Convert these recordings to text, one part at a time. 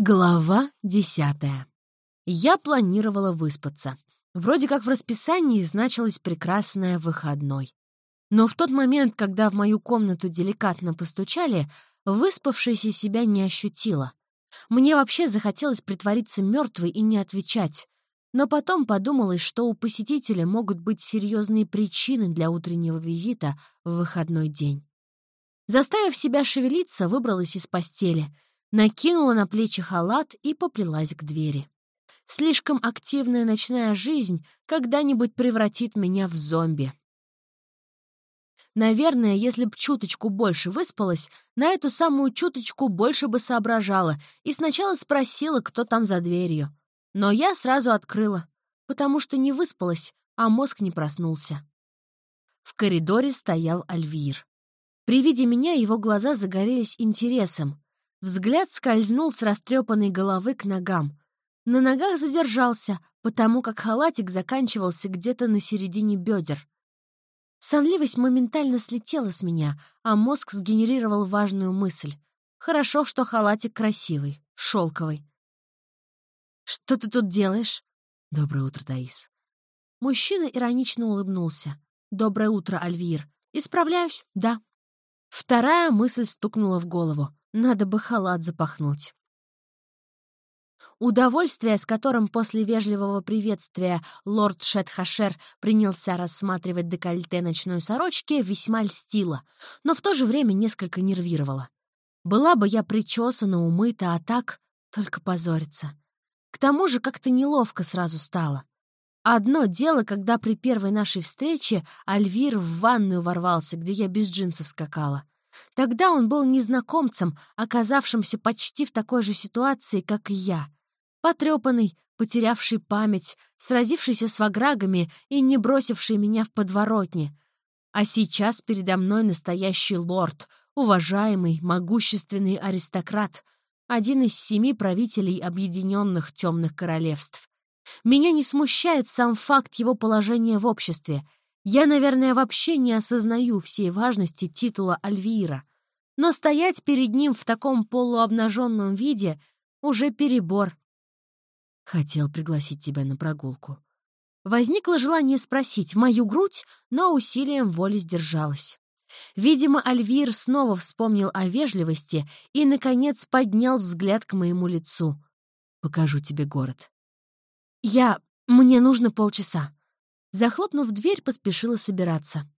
Глава десятая. Я планировала выспаться. Вроде как в расписании значилось прекрасное выходной. Но в тот момент, когда в мою комнату деликатно постучали, выспавшаяся себя не ощутила. Мне вообще захотелось притвориться мертвой и не отвечать. Но потом подумалось, что у посетителя могут быть серьезные причины для утреннего визита в выходной день. Заставив себя шевелиться, выбралась из постели — накинула на плечи халат и поплелась к двери. Слишком активная ночная жизнь когда-нибудь превратит меня в зомби. Наверное, если б чуточку больше выспалась, на эту самую чуточку больше бы соображала и сначала спросила, кто там за дверью. Но я сразу открыла, потому что не выспалась, а мозг не проснулся. В коридоре стоял Альвир. При виде меня его глаза загорелись интересом. Взгляд скользнул с растрепанной головы к ногам. На ногах задержался, потому как халатик заканчивался где-то на середине бедер. Сонливость моментально слетела с меня, а мозг сгенерировал важную мысль. Хорошо, что халатик красивый, шелковый. «Что ты тут делаешь?» «Доброе утро, Таис». Мужчина иронично улыбнулся. «Доброе утро, Альвир. Исправляюсь, да». Вторая мысль стукнула в голову. Надо бы халат запахнуть. Удовольствие, с которым после вежливого приветствия лорд Шетхашер принялся рассматривать декольте ночной сорочки, весьма льстило, но в то же время несколько нервировало. Была бы я причесана, умыта, а так только позориться. К тому же как-то неловко сразу стало. Одно дело, когда при первой нашей встрече Альвир в ванную ворвался, где я без джинсов скакала. Тогда он был незнакомцем, оказавшимся почти в такой же ситуации, как и я. Потрепанный, потерявший память, сразившийся с ваграгами и не бросивший меня в подворотне. А сейчас передо мной настоящий лорд, уважаемый, могущественный аристократ, один из семи правителей объединенных темных королевств. Меня не смущает сам факт его положения в обществе — я, наверное, вообще не осознаю всей важности титула Альвира, но стоять перед ним в таком полуобнаженном виде уже перебор. Хотел пригласить тебя на прогулку. Возникло желание спросить мою грудь, но усилием воли сдержалась. Видимо, Альвир снова вспомнил о вежливости и, наконец, поднял взгляд к моему лицу. «Покажу тебе город». «Я... Мне нужно полчаса». Захлопнув дверь, поспешила собираться.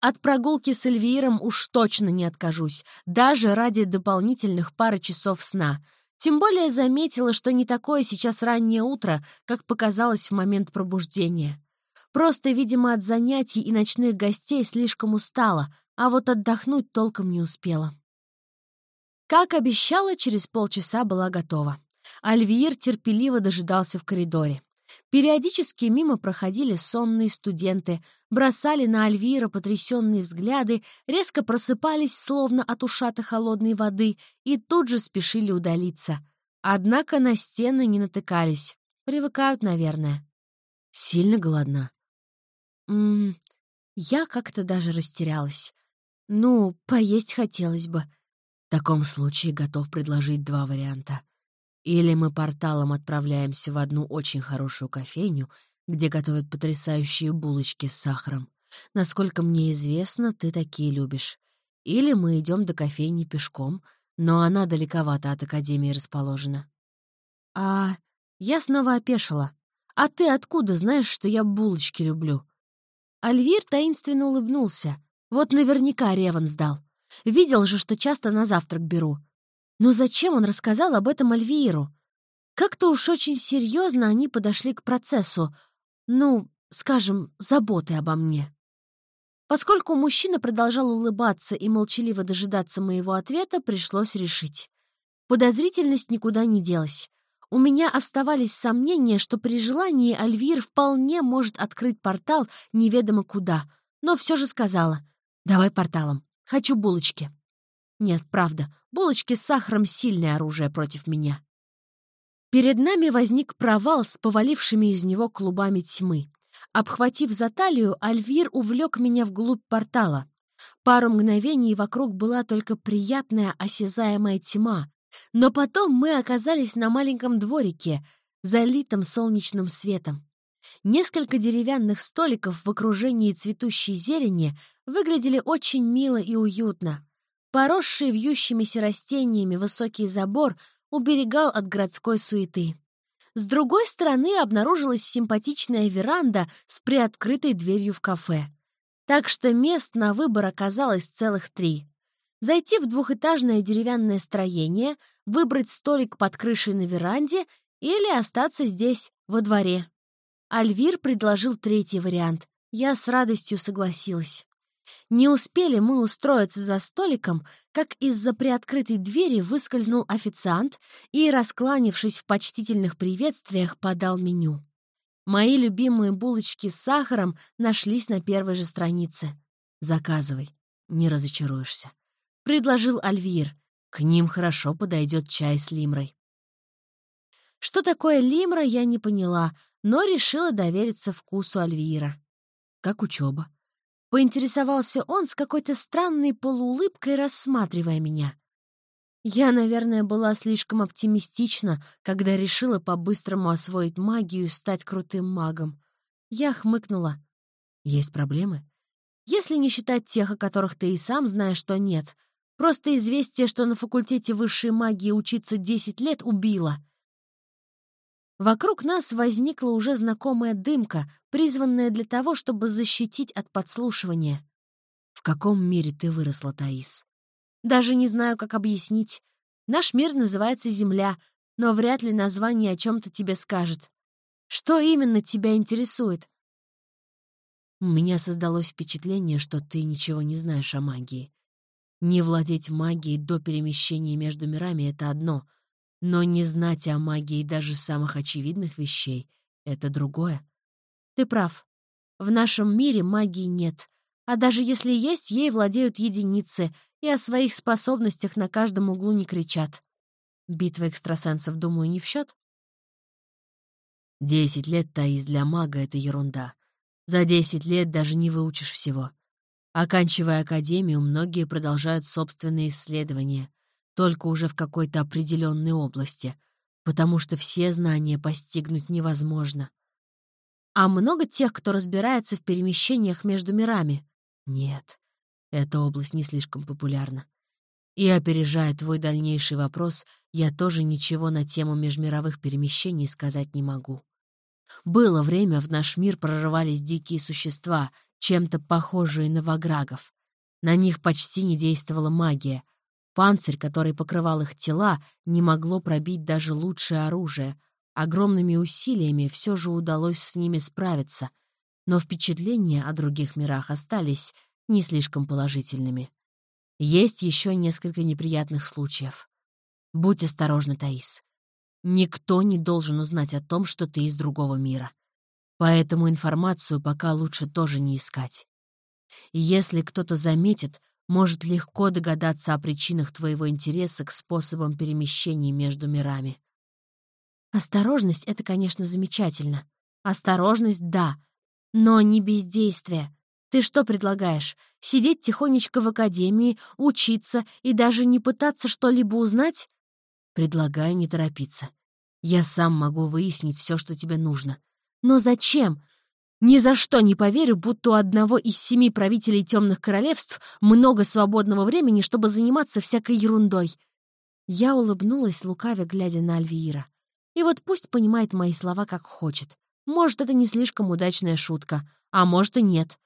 От прогулки с Эльвиром уж точно не откажусь, даже ради дополнительных пары часов сна. Тем более заметила, что не такое сейчас раннее утро, как показалось в момент пробуждения. Просто, видимо, от занятий и ночных гостей слишком устала, а вот отдохнуть толком не успела. Как обещала, через полчаса была готова. Альвир терпеливо дожидался в коридоре. Периодически мимо проходили сонные студенты, бросали на Альвира потрясенные взгляды, резко просыпались, словно от ушата холодной воды, и тут же спешили удалиться. Однако на стены не натыкались. Привыкают, наверное. Сильно голодна. Ммм, я как-то даже растерялась. Ну, поесть хотелось бы. В таком случае готов предложить два варианта. Или мы порталом отправляемся в одну очень хорошую кофейню, где готовят потрясающие булочки с сахаром. Насколько мне известно, ты такие любишь. Или мы идем до кофейни пешком, но она далековато от академии расположена. А я снова опешила. А ты откуда знаешь, что я булочки люблю? Альвир таинственно улыбнулся. Вот наверняка Реван сдал. Видел же, что часто на завтрак беру. Но зачем он рассказал об этом Альвиеру? Как-то уж очень серьезно они подошли к процессу, ну, скажем, заботы обо мне. Поскольку мужчина продолжал улыбаться и молчаливо дожидаться моего ответа, пришлось решить. Подозрительность никуда не делась. У меня оставались сомнения, что при желании Альвир вполне может открыть портал неведомо куда, но все же сказала «Давай порталом, хочу булочки». Нет, правда, булочки с сахаром — сильное оружие против меня. Перед нами возник провал с повалившими из него клубами тьмы. Обхватив за талию, Альвир увлек меня вглубь портала. Пару мгновений вокруг была только приятная осязаемая тьма, Но потом мы оказались на маленьком дворике, залитом солнечным светом. Несколько деревянных столиков в окружении цветущей зелени выглядели очень мило и уютно. Поросший вьющимися растениями высокий забор уберегал от городской суеты. С другой стороны обнаружилась симпатичная веранда с приоткрытой дверью в кафе. Так что мест на выбор оказалось целых три. Зайти в двухэтажное деревянное строение, выбрать столик под крышей на веранде или остаться здесь, во дворе. Альвир предложил третий вариант. Я с радостью согласилась. Не успели мы устроиться за столиком, как из-за приоткрытой двери выскользнул официант и, раскланившись в почтительных приветствиях, подал меню. Мои любимые булочки с сахаром нашлись на первой же странице. «Заказывай, не разочаруешься», — предложил Альвир. «К ним хорошо подойдет чай с лимрой». Что такое лимра, я не поняла, но решила довериться вкусу Альвира. Как учеба. Поинтересовался он с какой-то странной полуулыбкой, рассматривая меня. Я, наверное, была слишком оптимистична, когда решила по-быстрому освоить магию и стать крутым магом. Я хмыкнула. Есть проблемы? Если не считать тех, о которых ты и сам знаешь, что нет. Просто известие, что на факультете высшей магии учиться 10 лет, убило. Вокруг нас возникла уже знакомая дымка, призванная для того, чтобы защитить от подслушивания. В каком мире ты выросла, Таис? Даже не знаю, как объяснить. Наш мир называется Земля, но вряд ли название о чем-то тебе скажет. Что именно тебя интересует? У меня создалось впечатление, что ты ничего не знаешь о магии. Не владеть магией до перемещения между мирами — это одно, но не знать о магии даже самых очевидных вещей — это другое. Ты прав. В нашем мире магии нет. А даже если есть, ей владеют единицы, и о своих способностях на каждом углу не кричат. Битва экстрасенсов, думаю, не в счет. Десять лет, Таис, для мага — это ерунда. За десять лет даже не выучишь всего. Оканчивая академию, многие продолжают собственные исследования только уже в какой-то определенной области, потому что все знания постигнуть невозможно. А много тех, кто разбирается в перемещениях между мирами? Нет, эта область не слишком популярна. И опережая твой дальнейший вопрос, я тоже ничего на тему межмировых перемещений сказать не могу. Было время, в наш мир прорывались дикие существа, чем-то похожие на ваграгов. На них почти не действовала магия — Панцирь, который покрывал их тела, не могло пробить даже лучшее оружие. Огромными усилиями все же удалось с ними справиться, но впечатления о других мирах остались не слишком положительными. Есть еще несколько неприятных случаев. Будь осторожна, Таис. Никто не должен узнать о том, что ты из другого мира. Поэтому информацию пока лучше тоже не искать. Если кто-то заметит, может легко догадаться о причинах твоего интереса к способам перемещения между мирами. Осторожность — это, конечно, замечательно. Осторожность — да, но не бездействие. Ты что предлагаешь? Сидеть тихонечко в академии, учиться и даже не пытаться что-либо узнать? Предлагаю не торопиться. Я сам могу выяснить все, что тебе нужно. Но зачем? Ни за что не поверю, будто у одного из семи правителей темных королевств много свободного времени, чтобы заниматься всякой ерундой. Я улыбнулась, лукавя, глядя на Альвиира. И вот пусть понимает мои слова как хочет. Может, это не слишком удачная шутка, а может и нет.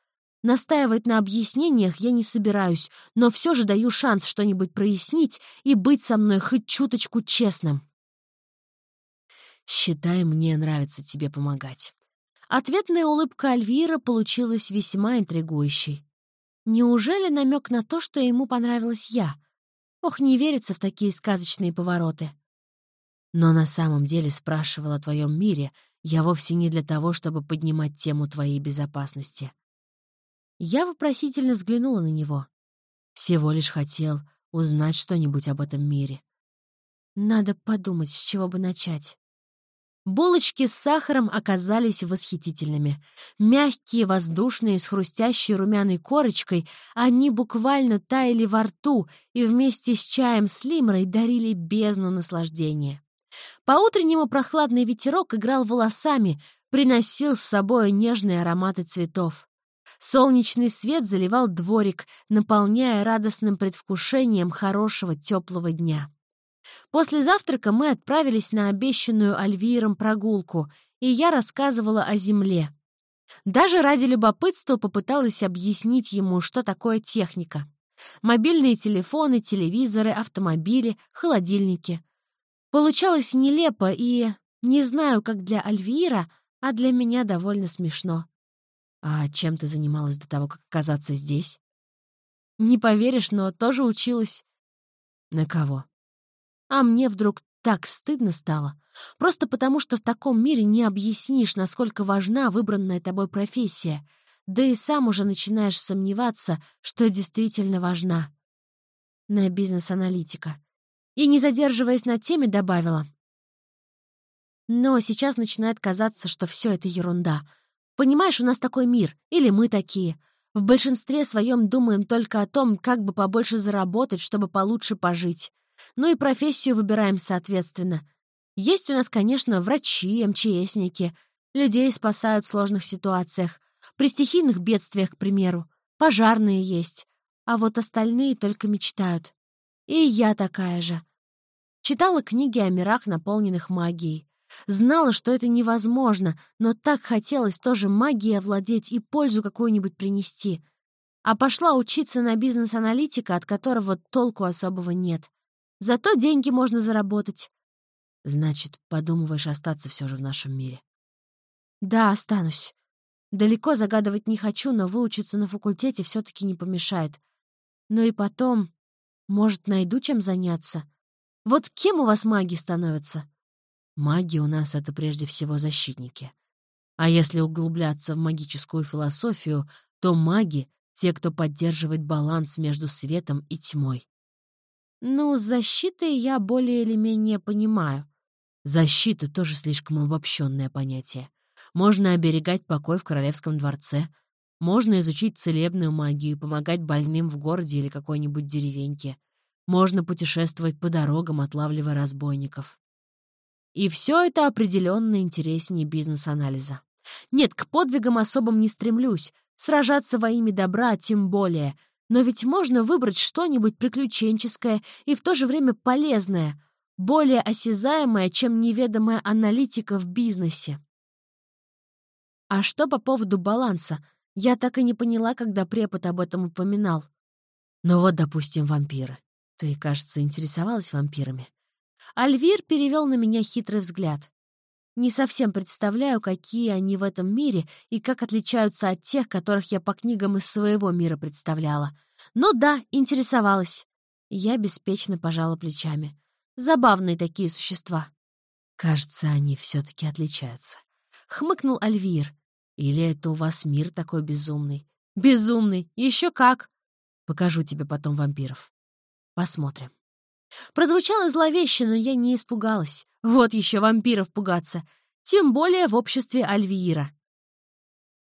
Настаивать на объяснениях я не собираюсь, но все же даю шанс что-нибудь прояснить и быть со мной хоть чуточку честным. Считай, мне нравится тебе помогать. Ответная улыбка Альвира получилась весьма интригующей. Неужели намек на то, что ему понравилась я? Ох, не верится в такие сказочные повороты. Но на самом деле спрашивала о твоем мире я вовсе не для того, чтобы поднимать тему твоей безопасности. Я вопросительно взглянула на него. Всего лишь хотел узнать что-нибудь об этом мире. Надо подумать, с чего бы начать. Булочки с сахаром оказались восхитительными. Мягкие, воздушные, с хрустящей румяной корочкой, они буквально таяли во рту и вместе с чаем с лимрой дарили бездну наслаждения. По-утреннему прохладный ветерок играл волосами, приносил с собой нежные ароматы цветов. Солнечный свет заливал дворик, наполняя радостным предвкушением хорошего теплого дня. После завтрака мы отправились на обещанную Альвиром прогулку, и я рассказывала о Земле. Даже ради любопытства попыталась объяснить ему, что такое техника. Мобильные телефоны, телевизоры, автомобили, холодильники. Получалось нелепо и, не знаю, как для Альвира, а для меня довольно смешно. «А чем ты занималась до того, как оказаться здесь?» «Не поверишь, но тоже училась». «На кого?» А мне вдруг так стыдно стало. Просто потому, что в таком мире не объяснишь, насколько важна выбранная тобой профессия. Да и сам уже начинаешь сомневаться, что действительно важна. На бизнес-аналитика. И, не задерживаясь на теме, добавила. Но сейчас начинает казаться, что все это ерунда. Понимаешь, у нас такой мир, или мы такие. В большинстве своем думаем только о том, как бы побольше заработать, чтобы получше пожить. Ну и профессию выбираем соответственно. Есть у нас, конечно, врачи, МЧСники, людей спасают в сложных ситуациях, при стихийных бедствиях, к примеру, пожарные есть, а вот остальные только мечтают. И я такая же. Читала книги о мирах, наполненных магией. Знала, что это невозможно, но так хотелось тоже магией овладеть и пользу какую-нибудь принести. А пошла учиться на бизнес-аналитика, от которого толку особого нет. Зато деньги можно заработать. Значит, подумываешь остаться все же в нашем мире? Да, останусь. Далеко загадывать не хочу, но выучиться на факультете все таки не помешает. Ну и потом, может, найду чем заняться. Вот кем у вас маги становятся? Маги у нас — это прежде всего защитники. А если углубляться в магическую философию, то маги — те, кто поддерживает баланс между светом и тьмой. Ну, с защитой я более или менее понимаю. Защита тоже слишком обобщенное понятие. Можно оберегать покой в королевском дворце, можно изучить целебную магию, помогать больным в городе или какой-нибудь деревеньке. Можно путешествовать по дорогам, отлавливая разбойников. И все это определенно интереснее бизнес-анализа. Нет, к подвигам особым не стремлюсь, сражаться во имя добра тем более — но ведь можно выбрать что-нибудь приключенческое и в то же время полезное, более осязаемое, чем неведомая аналитика в бизнесе. А что по поводу баланса? Я так и не поняла, когда препод об этом упоминал. Ну вот, допустим, вампиры. Ты, кажется, интересовалась вампирами. Альвир перевел на меня хитрый взгляд. Не совсем представляю, какие они в этом мире и как отличаются от тех, которых я по книгам из своего мира представляла. Но да, интересовалась. Я беспечно пожала плечами. Забавные такие существа. Кажется, они все таки отличаются. Хмыкнул Альвир. Или это у вас мир такой безумный? Безумный! Еще как! Покажу тебе потом вампиров. Посмотрим. Прозвучало зловеще, но я не испугалась. Вот еще вампиров пугаться. Тем более в обществе Альвиира.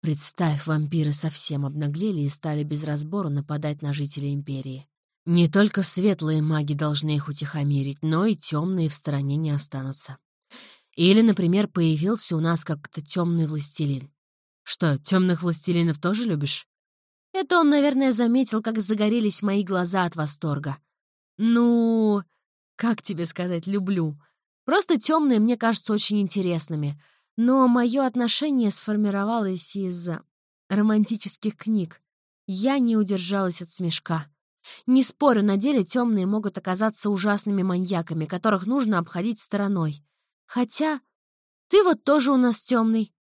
Представь, вампиры совсем обнаглели и стали без разбора нападать на жителей Империи. Не только светлые маги должны их утихомирить, но и темные в стороне не останутся. Или, например, появился у нас как-то темный властелин. Что, темных властелинов тоже любишь? Это он, наверное, заметил, как загорелись мои глаза от восторга. Ну, как тебе сказать, люблю. Просто темные мне кажутся очень интересными. Но мое отношение сформировалось из романтических книг. Я не удержалась от смешка. Не спорю, на деле темные могут оказаться ужасными маньяками, которых нужно обходить стороной. Хотя ты вот тоже у нас темный.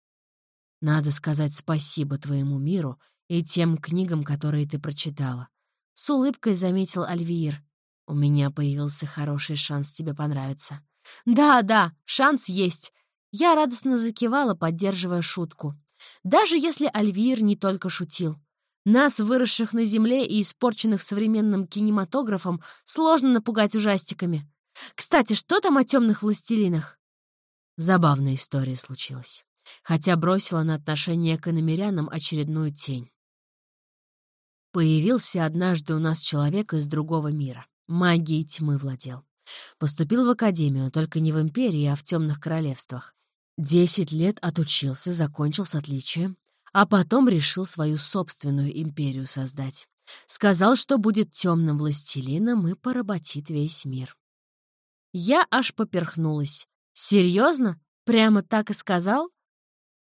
Надо сказать спасибо твоему миру и тем книгам, которые ты прочитала. С улыбкой заметил Альвиир. У меня появился хороший шанс тебе понравиться. Да, да, шанс есть. Я радостно закивала, поддерживая шутку. Даже если Альвир не только шутил. Нас, выросших на земле и испорченных современным кинематографом, сложно напугать ужастиками. Кстати, что там о темных властелинах? Забавная история случилась. Хотя бросила на отношение к иномерянам очередную тень. Появился однажды у нас человек из другого мира. Магией тьмы владел. Поступил в академию, только не в империи, а в темных королевствах. Десять лет отучился, закончил с отличием, а потом решил свою собственную империю создать. Сказал, что будет темным властелином и поработит весь мир. Я аж поперхнулась. Серьезно? Прямо так и сказал?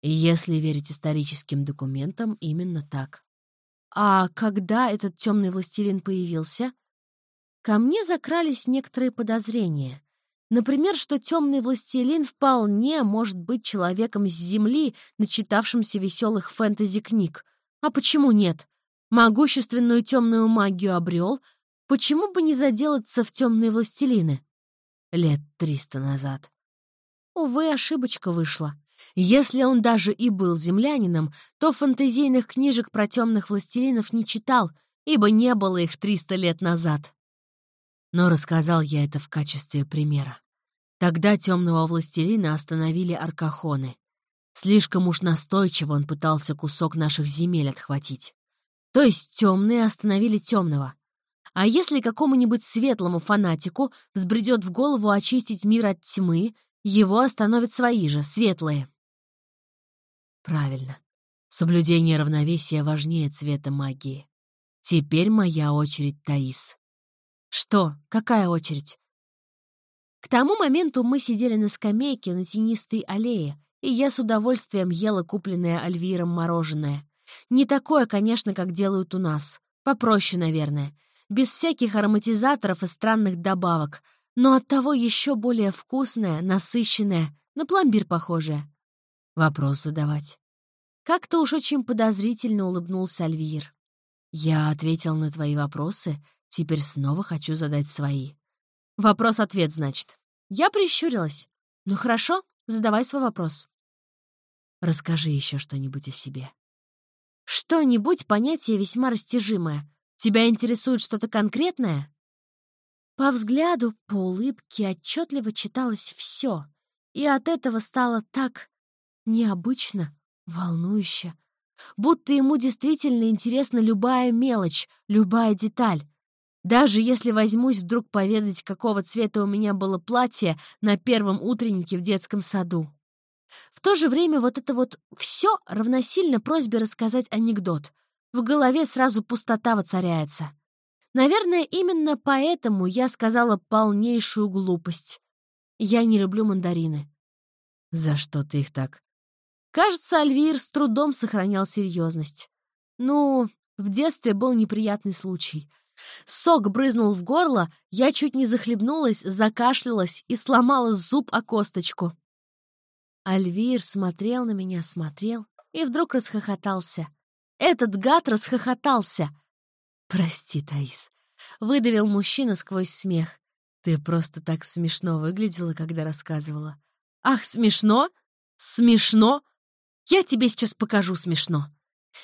Если верить историческим документам, именно так. А когда этот темный властелин появился? Ко мне закрались некоторые подозрения. Например, что темный властелин вполне может быть человеком с Земли, начитавшимся веселых фэнтези-книг. А почему нет? Могущественную темную магию обрел, почему бы не заделаться в темные властелины? Лет триста назад. Увы, ошибочка вышла. Если он даже и был землянином, то фэнтезийных книжек про темных властелинов не читал, ибо не было их триста лет назад. Но рассказал я это в качестве примера. Тогда темного властелина остановили аркахоны. Слишком уж настойчиво он пытался кусок наших земель отхватить. То есть темные остановили темного. А если какому-нибудь светлому фанатику взбредет в голову очистить мир от тьмы, его остановят свои же, светлые. Правильно. Соблюдение равновесия важнее цвета магии. Теперь моя очередь, Таис. Что? Какая очередь? К тому моменту мы сидели на скамейке на тенистой аллее, и я с удовольствием ела купленное Альвиром мороженое. Не такое, конечно, как делают у нас. Попроще, наверное. Без всяких ароматизаторов и странных добавок. Но оттого еще более вкусное, насыщенное, на пломбир похожее. Вопрос задавать. Как-то уж очень подозрительно улыбнулся Альвир. Я ответил на твои вопросы, Теперь снова хочу задать свои. Вопрос-ответ, значит. Я прищурилась. Ну хорошо, задавай свой вопрос. Расскажи еще что-нибудь о себе. Что-нибудь — понятие весьма растяжимое. Тебя интересует что-то конкретное? По взгляду, по улыбке отчетливо читалось все, и от этого стало так необычно, волнующе, будто ему действительно интересна любая мелочь, любая деталь, даже если возьмусь вдруг поведать, какого цвета у меня было платье на первом утреннике в детском саду. В то же время вот это вот все равносильно просьбе рассказать анекдот. В голове сразу пустота воцаряется. Наверное, именно поэтому я сказала полнейшую глупость. Я не люблю мандарины. За что ты их так? Кажется, Альвир с трудом сохранял серьезность. Ну, в детстве был неприятный случай — Сок брызнул в горло, я чуть не захлебнулась, закашлялась и сломала зуб о косточку. Альвир смотрел на меня, смотрел и вдруг расхохотался. Этот гад расхохотался. «Прости, Таис», — выдавил мужчина сквозь смех. «Ты просто так смешно выглядела, когда рассказывала». «Ах, смешно? Смешно? Я тебе сейчас покажу смешно».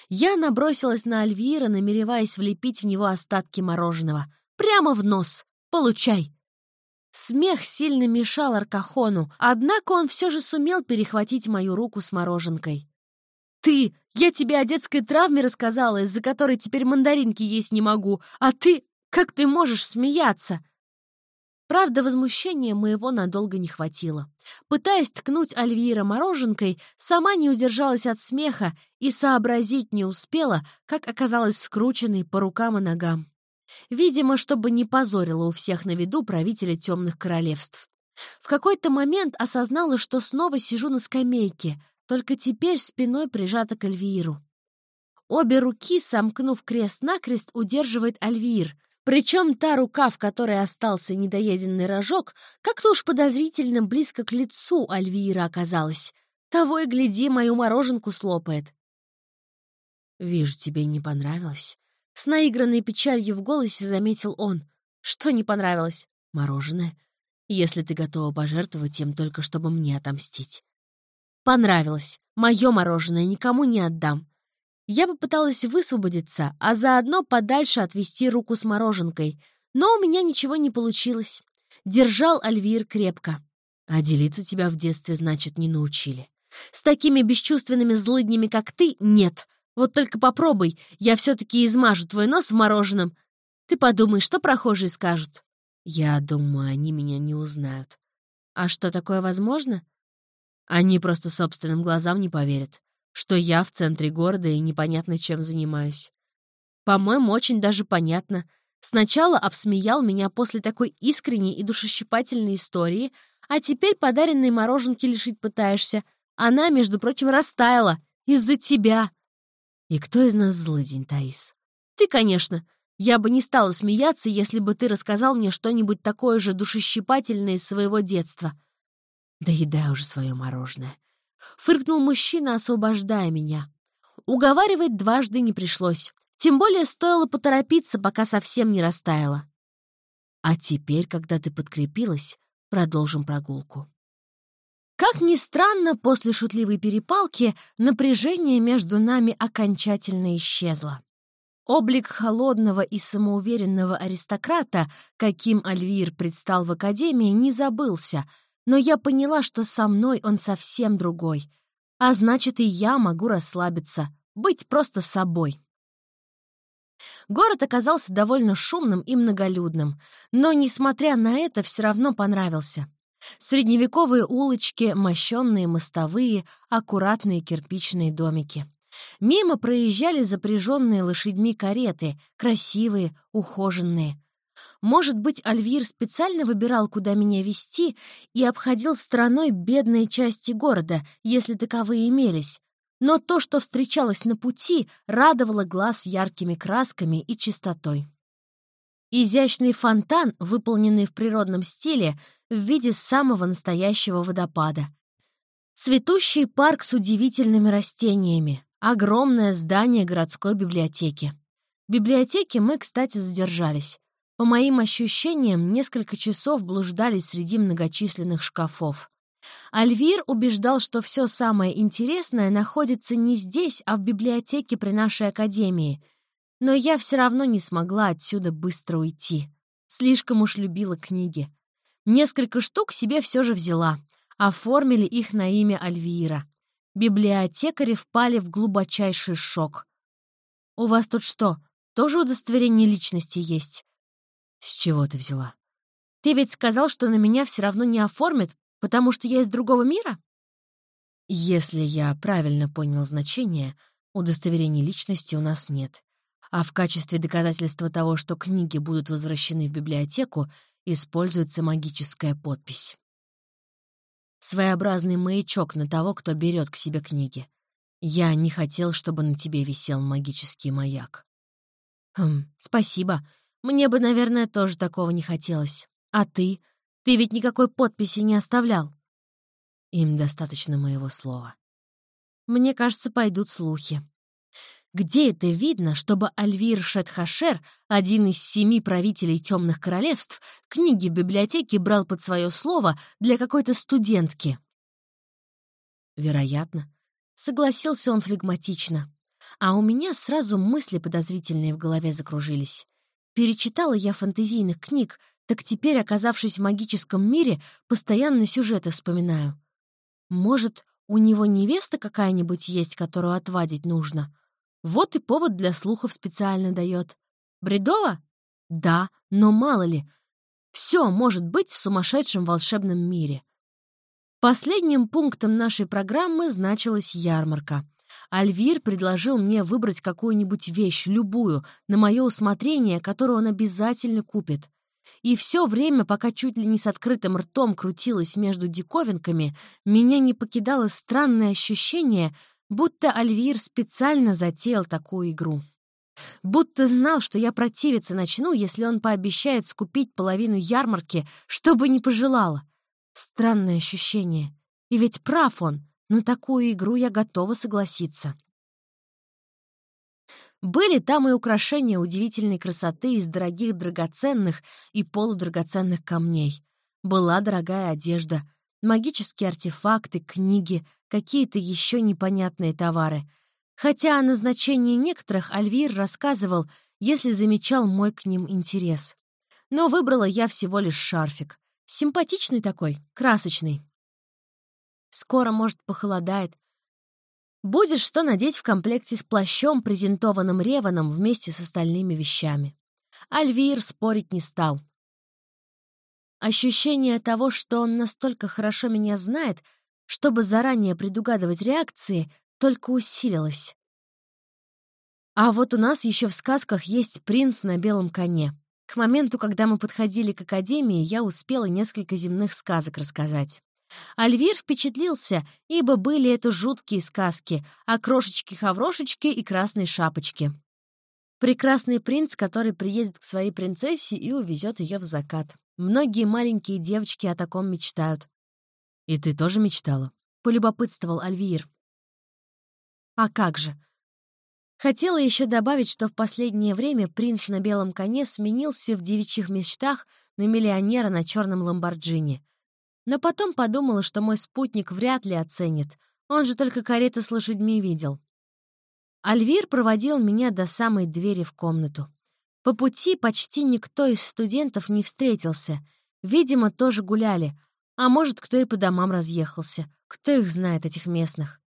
Я набросилась на Альвира, намереваясь влепить в него остатки мороженого. Прямо в нос. Получай. Смех сильно мешал Аркахону, однако он все же сумел перехватить мою руку с мороженкой. «Ты! Я тебе о детской травме рассказала, из-за которой теперь мандаринки есть не могу, а ты... Как ты можешь смеяться?» Правда, возмущения моего надолго не хватило. Пытаясь ткнуть Альвира мороженкой, сама не удержалась от смеха и сообразить не успела, как оказалась скрученной по рукам и ногам. Видимо, чтобы не позорила у всех на виду правителя темных королевств. В какой-то момент осознала, что снова сижу на скамейке, только теперь спиной прижата к Альвиру. Обе руки, сомкнув крест-накрест, удерживает Альвир, причем та рука, в которой остался недоеденный рожок, как-то уж подозрительно близко к лицу Альвира оказалась. Того и гляди, мою мороженку слопает. «Вижу, тебе не понравилось». С наигранной печалью в голосе заметил он. «Что не понравилось?» «Мороженое. Если ты готова пожертвовать им только чтобы мне отомстить». «Понравилось. Мое мороженое никому не отдам. Я попыталась высвободиться, а заодно подальше отвести руку с мороженкой, но у меня ничего не получилось. Держал Альвир крепко. А делиться тебя в детстве, значит, не научили. С такими бесчувственными злыднями, как ты, нет. Вот только попробуй, я все-таки измажу твой нос в мороженом. Ты подумай, что прохожие скажут. Я думаю, они меня не узнают. А что, такое возможно? Они просто собственным глазам не поверят, что я в центре города и непонятно чем занимаюсь. По-моему, очень даже понятно. Сначала обсмеял меня после такой искренней и душещипательной истории, а теперь подаренной мороженки лишить пытаешься. Она, между прочим, растаяла. Из-за тебя. И кто из нас злыдень, Таис? Ты, конечно. Я бы не стала смеяться, если бы ты рассказал мне что-нибудь такое же душещипательное из своего детства. Да едай уже свое мороженое. Фыркнул мужчина, освобождая меня. Уговаривать дважды не пришлось. Тем более стоило поторопиться, пока совсем не растаяло. А теперь, когда ты подкрепилась, продолжим прогулку. Как ни странно, после шутливой перепалки напряжение между нами окончательно исчезло. Облик холодного и самоуверенного аристократа, каким Альвир предстал в Академии, не забылся, но я поняла, что со мной он совсем другой. А значит, и я могу расслабиться, быть просто собой. Город оказался довольно шумным и многолюдным, но, несмотря на это, все равно понравился. Средневековые улочки, мощенные мостовые, аккуратные кирпичные домики. Мимо проезжали запряженные лошадьми кареты, красивые, ухоженные. Может быть, Альвир специально выбирал, куда меня вести, и обходил стороной бедные части города, если таковые имелись. Но то, что встречалось на пути, радовало глаз яркими красками и чистотой. Изящный фонтан, выполненный в природном стиле, в виде самого настоящего водопада. Цветущий парк с удивительными растениями, Огромное здание городской библиотеки. В библиотеке мы, кстати, задержались. По моим ощущениям, несколько часов блуждали среди многочисленных шкафов. Альвир убеждал, что все самое интересное находится не здесь, а в библиотеке при нашей академии. Но я все равно не смогла отсюда быстро уйти. Слишком уж любила книги. Несколько штук себе все же взяла. Оформили их на имя Альвира. Библиотекари впали в глубочайший шок. «У вас тут что, тоже удостоверение личности есть?» «С чего ты взяла?» «Ты ведь сказал, что на меня все равно не оформят, потому что я из другого мира?» «Если я правильно понял значение, удостоверений личности у нас нет. А в качестве доказательства того, что книги будут возвращены в библиотеку, используется магическая подпись. Своеобразный маячок на того, кто берет к себе книги. Я не хотел, чтобы на тебе висел магический маяк. Хм, спасибо. Мне бы, наверное, тоже такого не хотелось. А ты? Ты ведь никакой подписи не оставлял. Им достаточно моего слова. Мне кажется, пойдут слухи. Где это видно, чтобы Альвир Шетхашер, один из семи правителей темных королевств, книги в библиотеке брал под свое слово для какой-то студентки? Вероятно. Согласился он флегматично. А у меня сразу мысли подозрительные в голове закружились. Перечитала я фантазийных книг, так теперь, оказавшись в магическом мире, постоянно сюжеты вспоминаю. Может, у него невеста какая-нибудь есть, которую отвадить нужно? Вот и повод для слухов специально дает. Бредово? Да, но мало ли. Все может быть в сумасшедшем волшебном мире. Последним пунктом нашей программы значилась ярмарка. Альвир предложил мне выбрать какую-нибудь вещь, любую, на мое усмотрение, которую он обязательно купит. И все время, пока чуть ли не с открытым ртом крутилась между диковинками, меня не покидало странное ощущение, Будто Альвир специально затеял такую игру. Будто знал, что я противиться начну, если он пообещает скупить половину ярмарки, чтобы не пожелала. Странное ощущение. И ведь прав он, на такую игру я готова согласиться. Были там и украшения удивительной красоты из дорогих драгоценных и полудрагоценных камней. Была дорогая одежда, магические артефакты, книги, какие-то еще непонятные товары. Хотя о назначении некоторых Альвир рассказывал, если замечал мой к ним интерес. Но выбрала я всего лишь шарфик. Симпатичный такой, красочный. Скоро, может, похолодает. Будет что надеть в комплекте с плащом, презентованным Реваном вместе с остальными вещами. Альвир спорить не стал. Ощущение того, что он настолько хорошо меня знает, чтобы заранее предугадывать реакции, только усилилось. А вот у нас еще в сказках есть принц на белом коне. К моменту, когда мы подходили к академии, я успела несколько земных сказок рассказать. Альвир впечатлился, ибо были это жуткие сказки о крошечке-хаврошечке и красной шапочке. Прекрасный принц, который приедет к своей принцессе и увезет ее в закат. Многие маленькие девочки о таком мечтают. «И ты тоже мечтала?» — полюбопытствовал Альвир. «А как же?» Хотела еще добавить, что в последнее время принц на белом коне сменился в девичьих мечтах на миллионера на черном ламборджини. Но потом подумала, что мой спутник вряд ли оценит. Он же только кареты с лошадьми видел. Альвир проводил меня до самой двери в комнату. По пути почти никто из студентов не встретился. Видимо, тоже гуляли. А может, кто и по домам разъехался. Кто их знает, этих местных.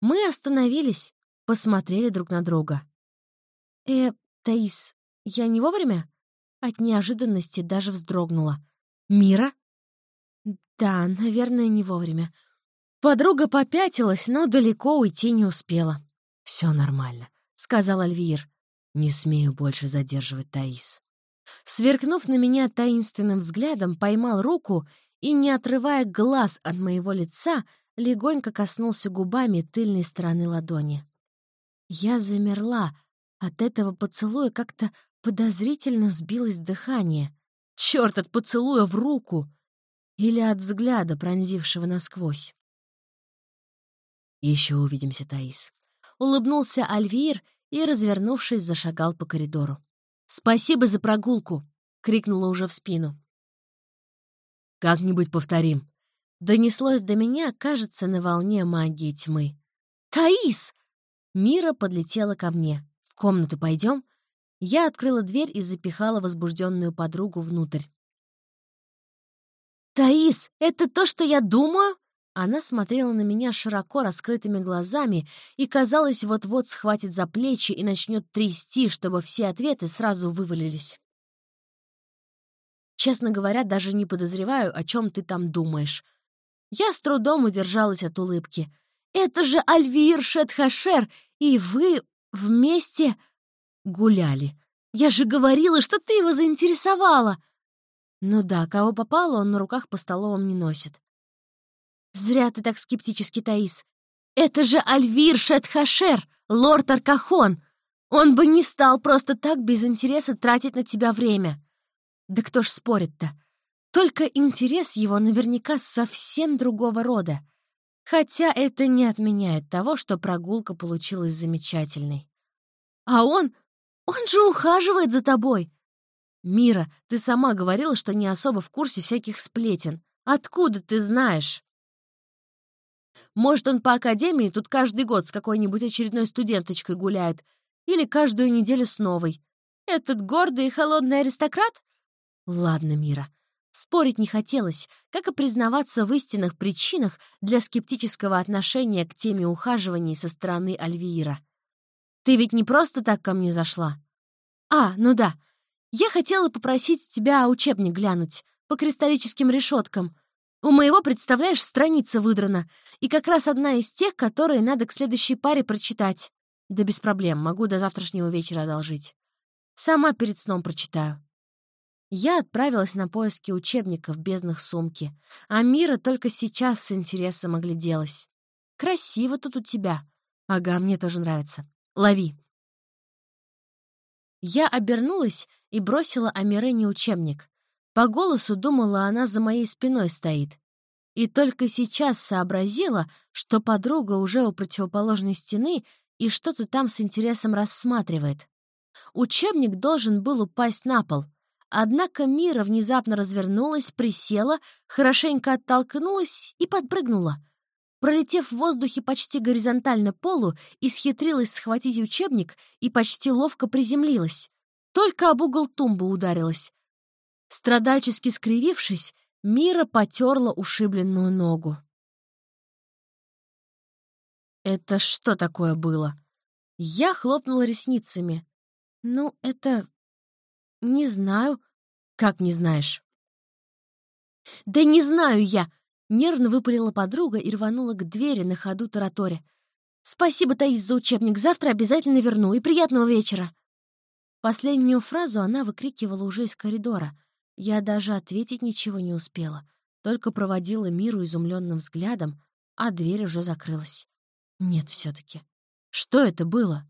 Мы остановились, посмотрели друг на друга. «Э, Таис, я не вовремя?» От неожиданности даже вздрогнула. «Мира?» «Да, наверное, не вовремя». Подруга попятилась, но далеко уйти не успела. Все нормально», — сказал Альвир. Не смею больше задерживать Таис. Сверкнув на меня таинственным взглядом, поймал руку и, не отрывая глаз от моего лица, легонько коснулся губами тыльной стороны ладони. Я замерла. От этого поцелуя как-то подозрительно сбилось дыхание. Черт, от поцелуя в руку! Или от взгляда, пронзившего насквозь. Еще увидимся, Таис. Улыбнулся Альвир и, развернувшись, зашагал по коридору. «Спасибо за прогулку!» — крикнула уже в спину. «Как-нибудь повторим!» Донеслось до меня, кажется, на волне магии тьмы. «Таис!» Мира подлетела ко мне. «В комнату пойдем?» Я открыла дверь и запихала возбужденную подругу внутрь. «Таис, это то, что я думаю?» Она смотрела на меня широко раскрытыми глазами и, казалось, вот-вот схватит за плечи и начнет трясти, чтобы все ответы сразу вывалились. Честно говоря, даже не подозреваю, о чем ты там думаешь. Я с трудом удержалась от улыбки. «Это же Альвир Шетхашер, и вы вместе гуляли. Я же говорила, что ты его заинтересовала!» Ну да, кого попало, он на руках по столовым не носит. «Зря ты так скептически, Таис. Это же Альвир Шетхашер, лорд Аркахон. Он бы не стал просто так без интереса тратить на тебя время. Да кто ж спорит-то? Только интерес его наверняка совсем другого рода. Хотя это не отменяет того, что прогулка получилась замечательной. А он... он же ухаживает за тобой. Мира, ты сама говорила, что не особо в курсе всяких сплетен. Откуда ты знаешь? Может, он по академии тут каждый год с какой-нибудь очередной студенточкой гуляет. Или каждую неделю с новой. Этот гордый и холодный аристократ? Ладно, Мира. Спорить не хотелось, как и признаваться в истинных причинах для скептического отношения к теме ухаживаний со стороны Альвиира. Ты ведь не просто так ко мне зашла? А, ну да. Я хотела попросить тебя учебник глянуть по кристаллическим решеткам — у моего, представляешь, страница выдрана, и как раз одна из тех, которые надо к следующей паре прочитать. Да без проблем, могу до завтрашнего вечера одолжить. Сама перед сном прочитаю. Я отправилась на поиски учебников в безднах сумки, а Мира только сейчас с интересом огляделась. «Красиво тут у тебя». «Ага, мне тоже нравится. Лови». Я обернулась и бросила Амирене учебник. По голосу думала, она за моей спиной стоит. И только сейчас сообразила, что подруга уже у противоположной стены и что-то там с интересом рассматривает. Учебник должен был упасть на пол. Однако Мира внезапно развернулась, присела, хорошенько оттолкнулась и подпрыгнула. Пролетев в воздухе почти горизонтально полу, исхитрилась схватить учебник и почти ловко приземлилась. Только об угол тумбы ударилась. Страдальчески скривившись, Мира потерла ушибленную ногу. «Это что такое было?» Я хлопнула ресницами. «Ну, это... не знаю». «Как не знаешь?» «Да не знаю я!» Нервно выпалила подруга и рванула к двери на ходу тараторе. «Спасибо, Таис, за учебник. Завтра обязательно верну. И приятного вечера!» Последнюю фразу она выкрикивала уже из коридора. Я даже ответить ничего не успела. Только проводила Миру изумленным взглядом, а дверь уже закрылась. Нет, все таки Что это было?